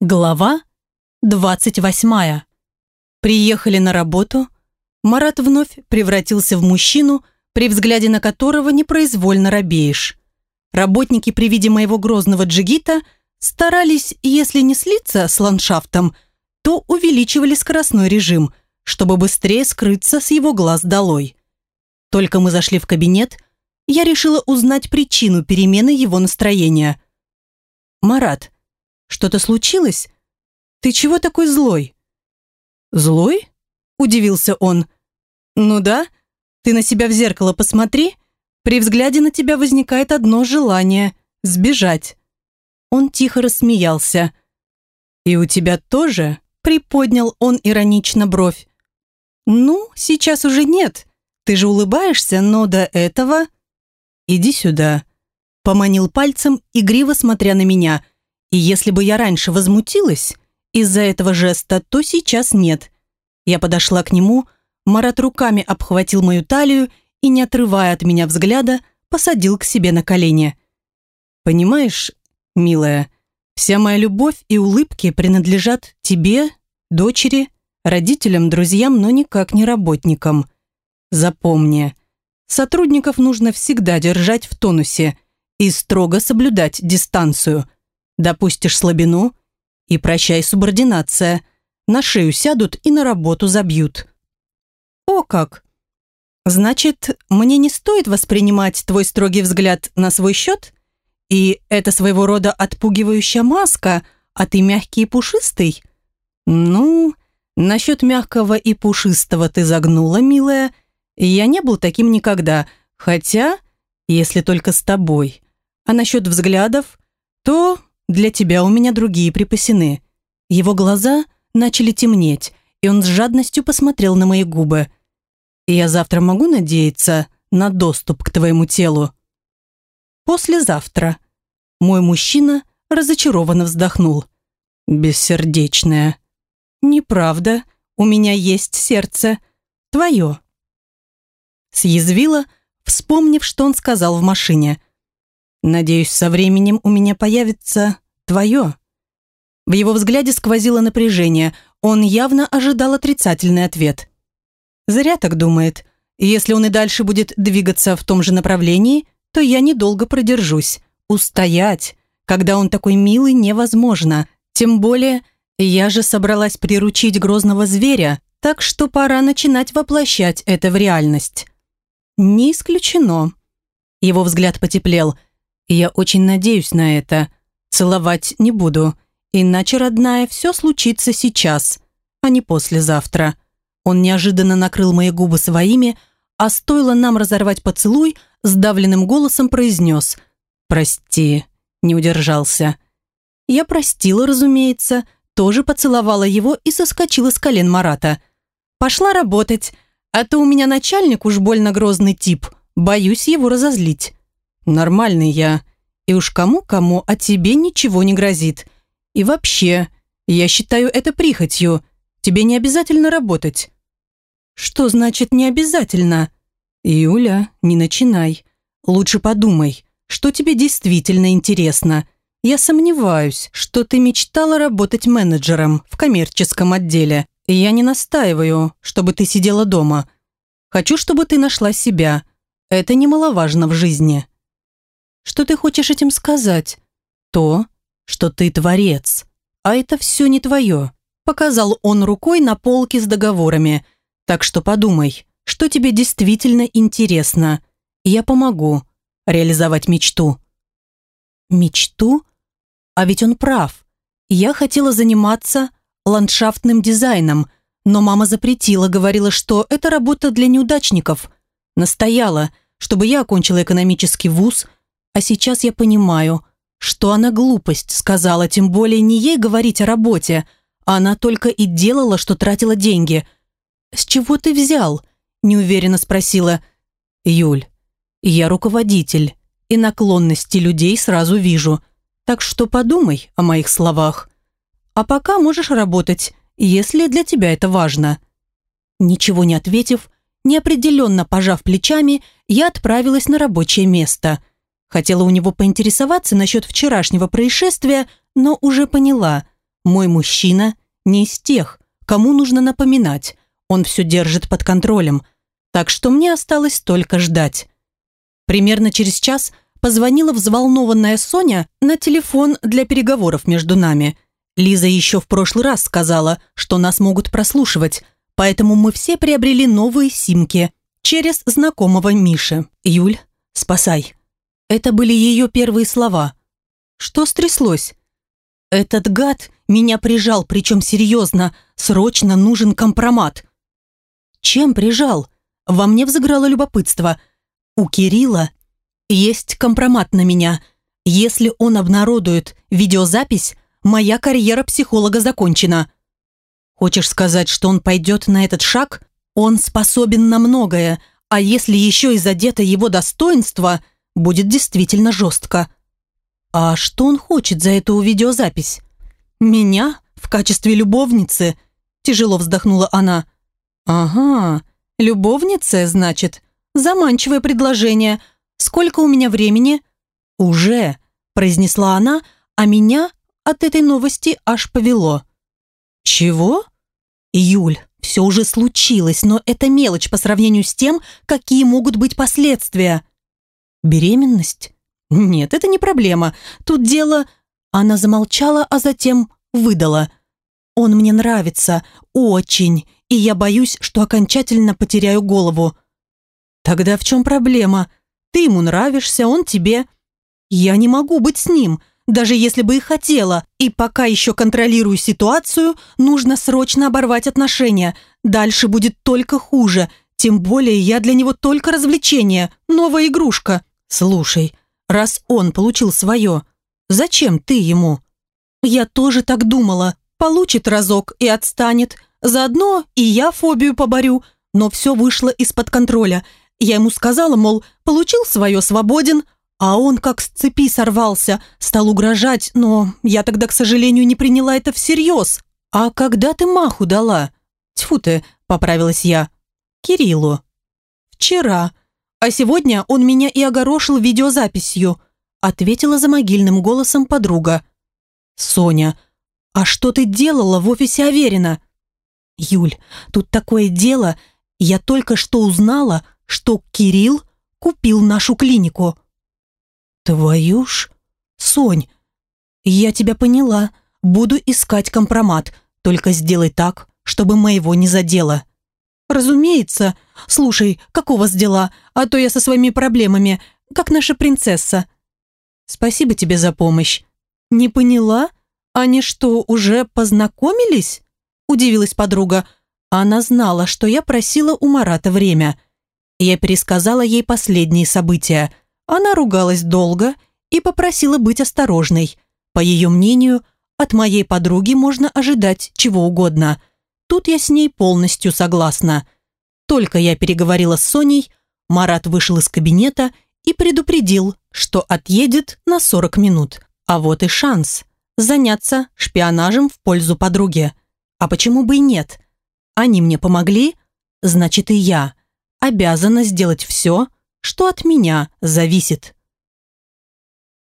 Глава 28. Приехали на работу. Марат вновь превратился в мужчину, при взгляде на которого непроизвольно робеешь. Работники при виде моего грозного джигита старались, если не слиться с ландшафтом, то увеличивали скоростной режим, чтобы быстрее скрыться с его глаз долой. Только мы зашли в кабинет, я решила узнать причину перемены его настроения. «Марат», что-то случилось? Ты чего такой злой?» «Злой?» – удивился он. «Ну да, ты на себя в зеркало посмотри. При взгляде на тебя возникает одно желание – сбежать». Он тихо рассмеялся. «И у тебя тоже?» – приподнял он иронично бровь. «Ну, сейчас уже нет. Ты же улыбаешься, но до этого...» «Иди сюда», – поманил пальцем, игриво смотря на меня – и если бы я раньше возмутилась из-за этого жеста, то сейчас нет. Я подошла к нему, Марат руками обхватил мою талию и, не отрывая от меня взгляда, посадил к себе на колени. «Понимаешь, милая, вся моя любовь и улыбки принадлежат тебе, дочери, родителям, друзьям, но никак не работникам. Запомни, сотрудников нужно всегда держать в тонусе и строго соблюдать дистанцию – Допустишь слабину и прощай субординация. На шею сядут и на работу забьют. О как! Значит, мне не стоит воспринимать твой строгий взгляд на свой счет? И это своего рода отпугивающая маска, а ты мягкий и пушистый? Ну, насчет мягкого и пушистого ты загнула, милая. Я не был таким никогда, хотя, если только с тобой. А насчет взглядов, то для тебя у меня другие припасены». Его глаза начали темнеть, и он с жадностью посмотрел на мои губы. «Я завтра могу надеяться на доступ к твоему телу?» «Послезавтра». Мой мужчина разочарованно вздохнул. «Бессердечная». «Неправда. У меня есть сердце. Твое». Съязвила, вспомнив, что он сказал в машине – Надеюсь, со временем у меня появится твое». В его взгляде сквозило напряжение. Он явно ожидал отрицательный ответ. Зря так думает. Если он и дальше будет двигаться в том же направлении, то я недолго продержусь. Устоять, когда он такой милый, невозможно. Тем более, я же собралась приручить грозного зверя, так что пора начинать воплощать это в реальность. Не исключено. Его взгляд потеплел – я очень надеюсь на это. Целовать не буду. Иначе, родная, все случится сейчас, а не послезавтра. Он неожиданно накрыл мои губы своими, а стоило нам разорвать поцелуй, сдавленным голосом произнес «Прости», не удержался. Я простила, разумеется, тоже поцеловала его и соскочила с колен Марата. «Пошла работать, а то у меня начальник уж больно грозный тип, боюсь его разозлить». Нормальный я. И уж кому-кому, а тебе ничего не грозит. И вообще, я считаю это прихотью. Тебе не обязательно работать». «Что значит не обязательно?» «Юля, не начинай. Лучше подумай, что тебе действительно интересно. Я сомневаюсь, что ты мечтала работать менеджером в коммерческом отделе. И я не настаиваю, чтобы ты сидела дома. Хочу, чтобы ты нашла себя. Это немаловажно в жизни». Что ты хочешь этим сказать? То, что ты творец, а это все не твое. Показал он рукой на полке с договорами. Так что подумай, что тебе действительно интересно. Я помогу реализовать мечту. Мечту? А ведь он прав. Я хотела заниматься ландшафтным дизайном, но мама запретила, говорила, что это работа для неудачников. Настояла, чтобы я окончила экономический вуз – а сейчас я понимаю, что она глупость сказала, тем более не ей говорить о работе. Она только и делала, что тратила деньги. «С чего ты взял?» – неуверенно спросила. «Юль, я руководитель, и наклонности людей сразу вижу, так что подумай о моих словах. А пока можешь работать, если для тебя это важно». Ничего не ответив, неопределенно пожав плечами, я отправилась на рабочее место – Хотела у него поинтересоваться насчет вчерашнего происшествия, но уже поняла. Мой мужчина не из тех, кому нужно напоминать. Он все держит под контролем. Так что мне осталось только ждать. Примерно через час позвонила взволнованная Соня на телефон для переговоров между нами. Лиза еще в прошлый раз сказала, что нас могут прослушивать, поэтому мы все приобрели новые симки через знакомого Миши. «Юль, спасай». Это были ее первые слова. Что стряслось? Этот гад меня прижал, причем серьезно. Срочно нужен компромат. Чем прижал? Во мне взыграло любопытство. У Кирилла есть компромат на меня. Если он обнародует видеозапись, моя карьера психолога закончена. Хочешь сказать, что он пойдет на этот шаг? Он способен на многое, а если еще и задето его достоинство, будет действительно жестко. А что он хочет за эту видеозапись? Меня в качестве любовницы? Тяжело вздохнула она. Ага, любовница, значит. Заманчивое предложение. Сколько у меня времени? Уже, произнесла она, а меня от этой новости аж повело. Чего? Юль, все уже случилось, но это мелочь по сравнению с тем, какие могут быть последствия. Беременность? Нет, это не проблема. Тут дело... Она замолчала, а затем выдала. Он мне нравится, очень, и я боюсь, что окончательно потеряю голову. Тогда в чем проблема? Ты ему нравишься, он тебе. Я не могу быть с ним даже если бы и хотела. И пока еще контролирую ситуацию, нужно срочно оборвать отношения. Дальше будет только хуже. Тем более я для него только развлечение, новая игрушка. Слушай, раз он получил свое, зачем ты ему? Я тоже так думала. Получит разок и отстанет. Заодно и я фобию поборю. Но все вышло из-под контроля. Я ему сказала, мол, получил свое, свободен, а он как с цепи сорвался, стал угрожать, но я тогда, к сожалению, не приняла это всерьез. А когда ты маху дала? Тьфу ты, поправилась я. Кириллу. Вчера. А сегодня он меня и огорошил видеозаписью, ответила за могильным голосом подруга. Соня, а что ты делала в офисе Аверина? Юль, тут такое дело, я только что узнала, что Кирилл купил нашу клинику. «Твою ж...» «Сонь, я тебя поняла. Буду искать компромат. Только сделай так, чтобы моего не задело». «Разумеется. Слушай, как у вас дела? А то я со своими проблемами, как наша принцесса». «Спасибо тебе за помощь». «Не поняла? Они что, уже познакомились?» Удивилась подруга. Она знала, что я просила у Марата время. Я пересказала ей последние события – она ругалась долго и попросила быть осторожной. По ее мнению, от моей подруги можно ожидать чего угодно. Тут я с ней полностью согласна. Только я переговорила с Соней, Марат вышел из кабинета и предупредил, что отъедет на 40 минут. А вот и шанс заняться шпионажем в пользу подруги. А почему бы и нет? Они мне помогли, значит и я обязана сделать все, что от меня зависит.